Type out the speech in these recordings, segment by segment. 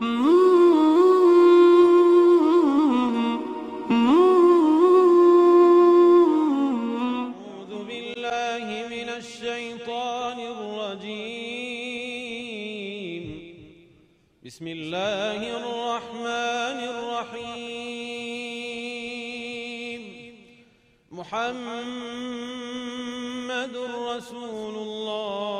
بسم الله الرحمن الرحيم. محمد رسول الله.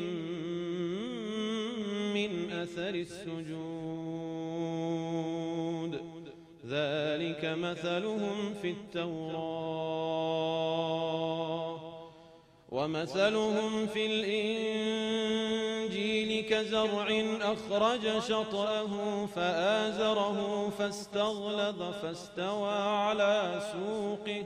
أثر السجود. ذلك مثلهم في التوراة. ومثلهم في الإنجيل كزرع أخرج شطأه فآزره فاستغلظ فاستوى على سوقه.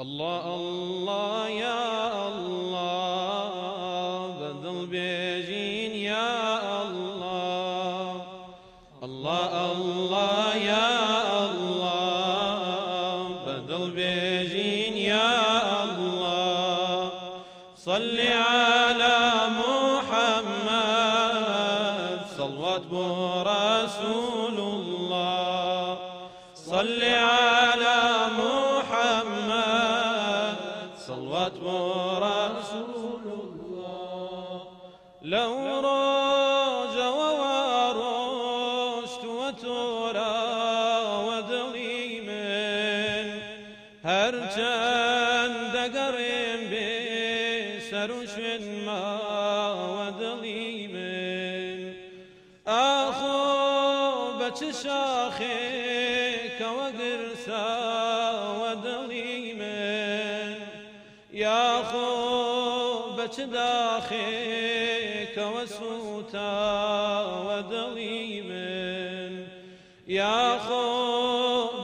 الله الله يا الله بدل بيجين يا الله الله الله يا الله بدل بيجين يا الله صل على محمد صلوات برسول الله صل على هرچند دقرم بسرشن ما ودغيمن آخو بچ شاخك وقرسا ودغيمن يا خو بچ داخك وسوتا ودغيمن يا خو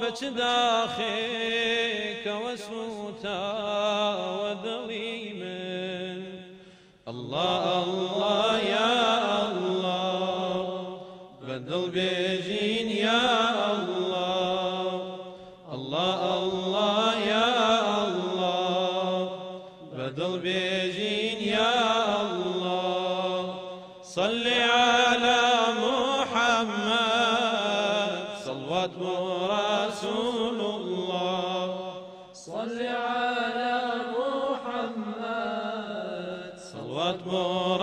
بچ داخك وسوتا ودغيمن الله الله يا الله. بدل بيجين يا الله. الله الله يا الله. بدل بيجين يا الله. صل صل على محمد. صلوات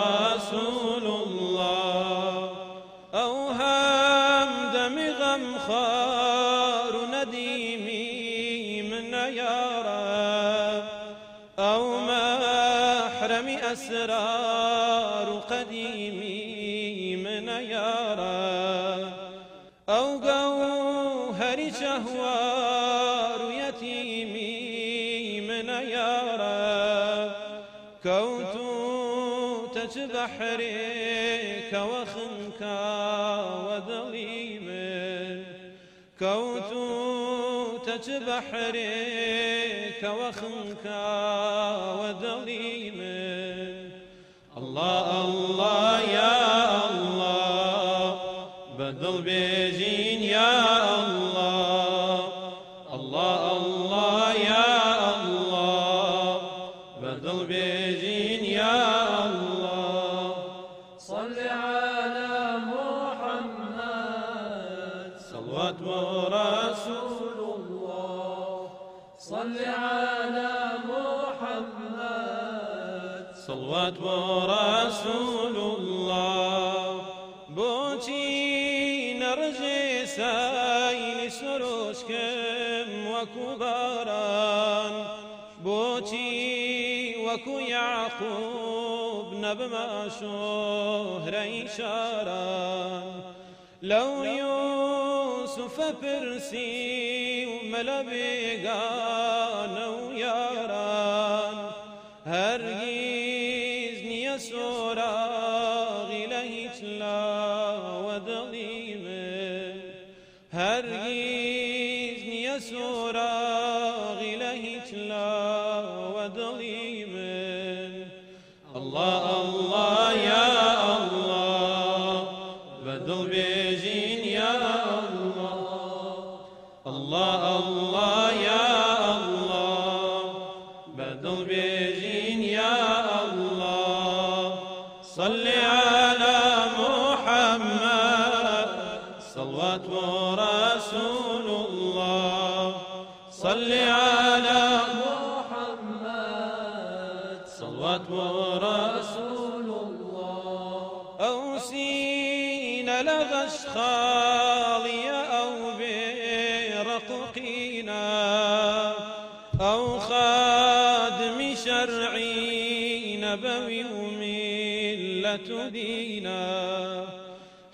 رسول الله. أوهام دم غم خار نديمي من يا رب أو محرم أسرار قديمي من يا رب أو جوهر شهوار تجبحرك وخنك وضغيم كوت تجبحرك وخنك وضغيم الله الله يا الله بدل بيجين يا الله. الله الله صلوات ورسول الله. بۆچی نەڕژێ ساینی سروشکم وەکو باران. بۆچی وەکو یعقوب نەبمە شۆهرەی شاران لەو یوسفە پرسی و مەلە بێگانە و لاوە دڵی من الله الله يا الله. يا الله. الله يا الله. بدل بيجين يا الله. صل صل على محمد. صلوات رسول الله. أو سين لغش خالية أو برققينا. أو خادم شرعي نبوي وملة دينا.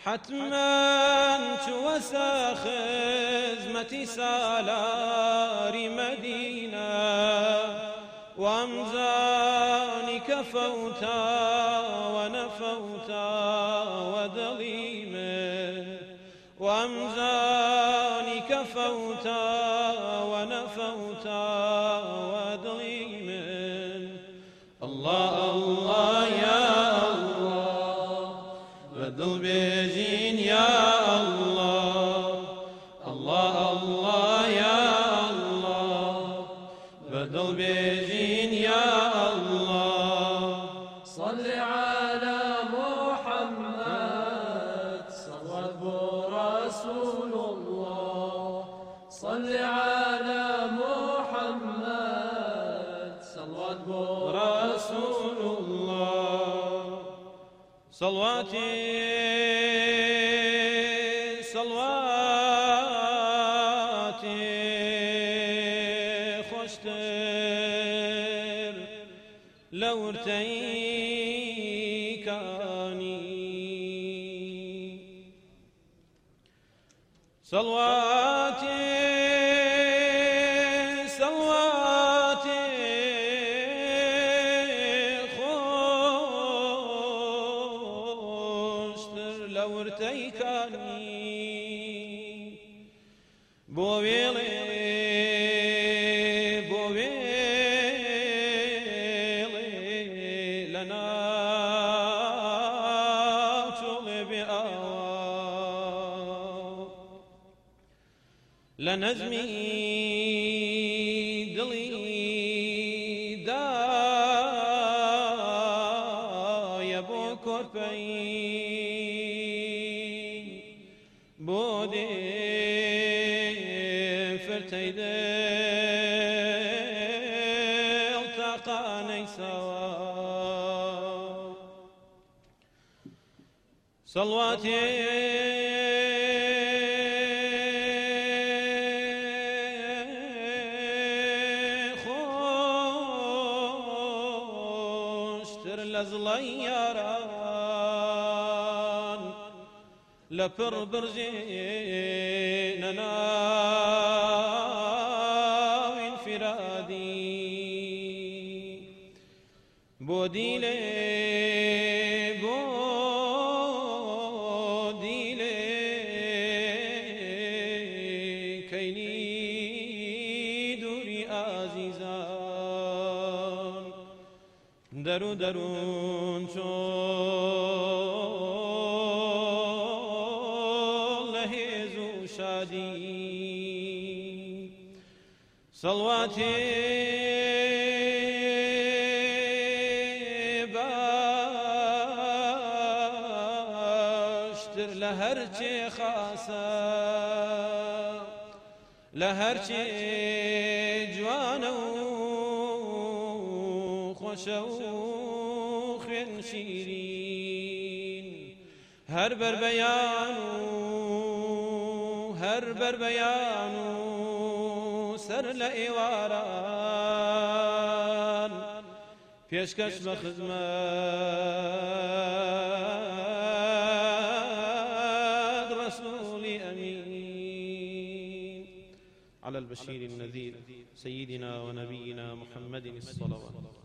حتما توسى سالار مدينة وأمزانك فوتا ونفوتا صل على محمد صلوات رسول الله. صلواتي صلواتي لو ارتيكاني بويلي بويلي لنا لنزمي فرتەی دڵ تاقانەی سەوا صلواتي خوشتر لزڵی یاران لە پڕ برژێنە ناوین فرادی بۆ دیلێ بۆ دیلێ کەینی دووری ئازیزان دەرو دەروون شادی صلواتي باشتر لهرچه خاصة لهرچه جوانه خوشه و خوێن شیرین. هر بر بیان هر بر بیان سر لئیواران پیشکش بخدمت رسول أمين على البشير النذير سيدنا ونبينا محمد الصلوات